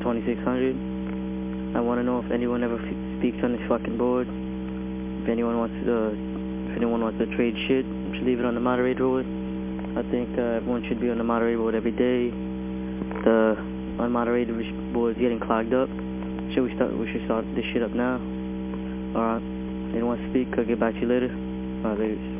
2600. I want to know if anyone ever speaks on this fucking board. If anyone wants to, if anyone wants to trade shit, should leave it on the moderator board. I think uh, everyone should be on the moderator board every day. The unmoderated board is getting clogged up. Should we start, we should start this shit up now. Alright. Anyone speak? I'll get back to you later. Alright, ladies.